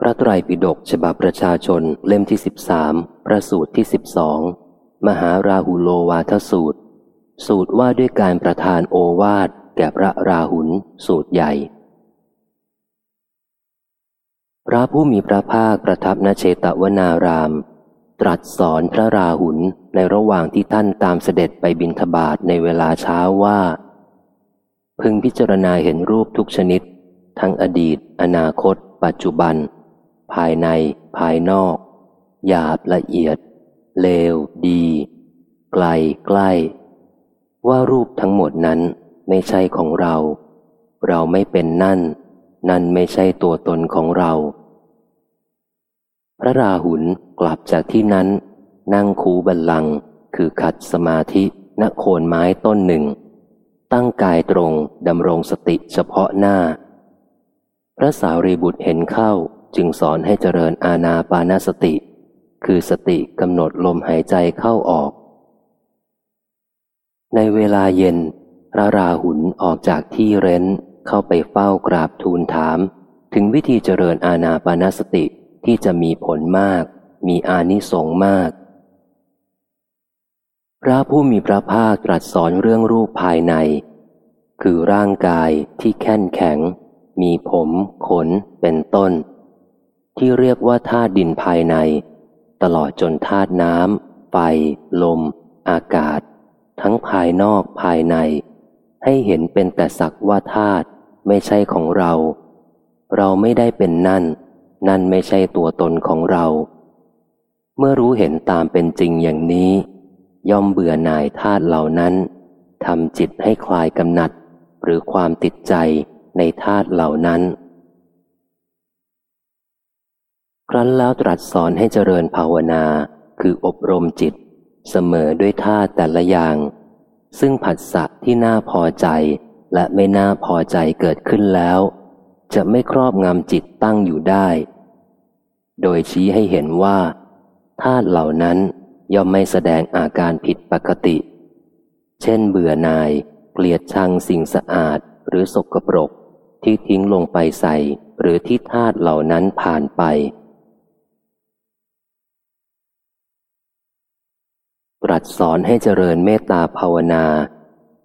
พระไตรปิฎกฉบับประชาชนเล่มที่สิบสามประสูตรที่สิบสองมหาราหุโลวาทสูตร สูตรว่าด้วยการประทานโอวาทแก่พระราหุลสูตรใหญ่ พระผู้มีพระภาคประทับณเชตวนาราม ตรัสสอนพระราหุลในระหว่างที่ท่านตามเสด็จไปบินทบาทในเวลาเช้าว่า พึงพิจารณาเห็นรูปทุกชนิด ทั้งอดีต อนาคต ปัจจุบัน ภายใน ภายนอก หยาบละเอียด เลว ดี ไกลใกล้ ว่ารูปทั้งหมดนั้นไม่ใช่ของเรา เราไม่เป็นนั่น นั่นไม่ใช่ตัวตนของเรา พระราหุลกลับจากที่นั้น นั่งคูบัลลัง คือขัดสมาธิณโคนไม้ต้นหนึ่ง ตั้งกายตรงดำรงสติเฉพาะหน้า พระสาวรีบุตรเห็นเข้า จึงสอนให้เจริญอาณาปานสติ คือสติกำหนดลมหายใจเข้าออก ในเวลาเย็น พระราหุลออกจากที่เร้นเข้าไปเฝ้ากราบทูลถาม ถึงวิธีเจริญอาณาปานสติที่จะมีผลมาก มีอานิสงส์มาก พระผู้มีพระภาคตรัสสอนเรื่องรูปภายใน คือร่างกายที่แข็งแข็ง มีผม ขนเป็นต้น ที่เรียกว่าธาตุดินภายใน ตลอดจนธาตุน้ำไฟลม อากาศ ทั้งภายนอกภายใน ให้เห็นเป็นแต่สักว่าธาตุไม่ใช่ของเรา เราไม่ได้เป็นนั่น นั่นไม่ใช่ตัวตนของเรา เมื่อรู้เห็นตามเป็นจริงอย่างนี้ ย่อมเบื่อหน่ายธาตุเหล่านั้นทำจิตให้คลายกำหนัด หรือความติดใจในธาตุเหล่านั้น ครั้นแล้วตรัสสอนให้เจริญภาวนา คืออบรมจิต เสมอด้วยธาแต่ละอย่าง ซึ่งผัสสะที่น่าพอใจและไม่น่าพอใจเกิดขึ้นแล้ว จะไม่ครอบงำจิตตั้งอยู่ได้ โดยชี้ให้เห็นว่าธาตุเหล่านั้นย่อมไม่แสดงอาการผิดปกติ เช่นเบื่อนาย เกลียดชังสิ่งสะอาดหรือสกปรกที่ทิ้งลงไปใส่หรือที่ธาตุเหล่านั้นผ่านไป ตรัสสอนให้เจริญเมตตาภาวนา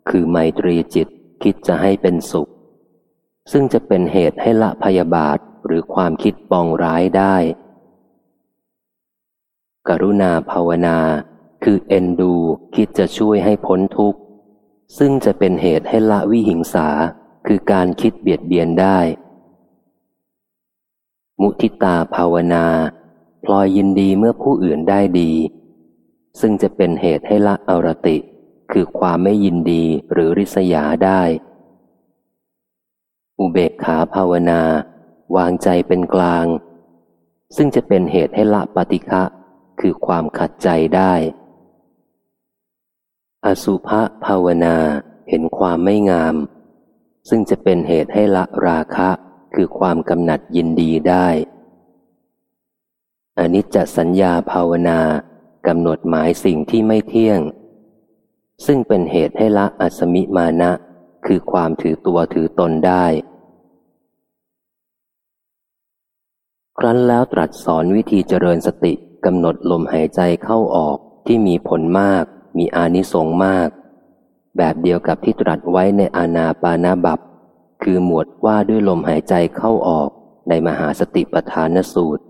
คือไมตรีจิตคิดจะให้เป็นสุข ซึ่งจะเป็นเหตุให้ละพยาบาทหรือความคิดปองร้ายได้ กรุณาภาวนา คือเอ็นดูคิดจะช่วยให้พ้นทุกข์ ซึ่งจะเป็นเหตุให้ละวิหิงสาคือการคิดเบียดเบียนได้ มุทิตาภาวนา พลอยยินดีเมื่อผู้อื่นได้ดี ซึ่งจะเป็นเหตุให้ละอรติ คือความไม่ยินดีหรือริษยาได้ อุเบกขาภาวนาวางใจเป็นกลาง ซึ่งจะเป็นเหตุให้ละปฏิฆะคือความขัดใจได้ อสุภะภาวนาเห็นความไม่งาม ซึ่งจะเป็นเหตุให้ละราคะคือความกำหนัดยินดีได้อนิจจสัญญาภาวนา กำหนดหมายสิ่งที่ไม่เที่ยง ซึ่งเป็นเหตุให้ละอัสมิมานะ คือความถือตัวถือตนได้ ครั้นแล้วตรัสสอนวิธีเจริญสติกำหนดลมหายใจเข้าออกที่มีผลมาก มีอานิสงส์มาก แบบเดียวกับที่ตรัสไว้ในอาณาปานาบับ คือหมวดว่าด้วยลมหายใจเข้าออกในมหาสติปทานสูตร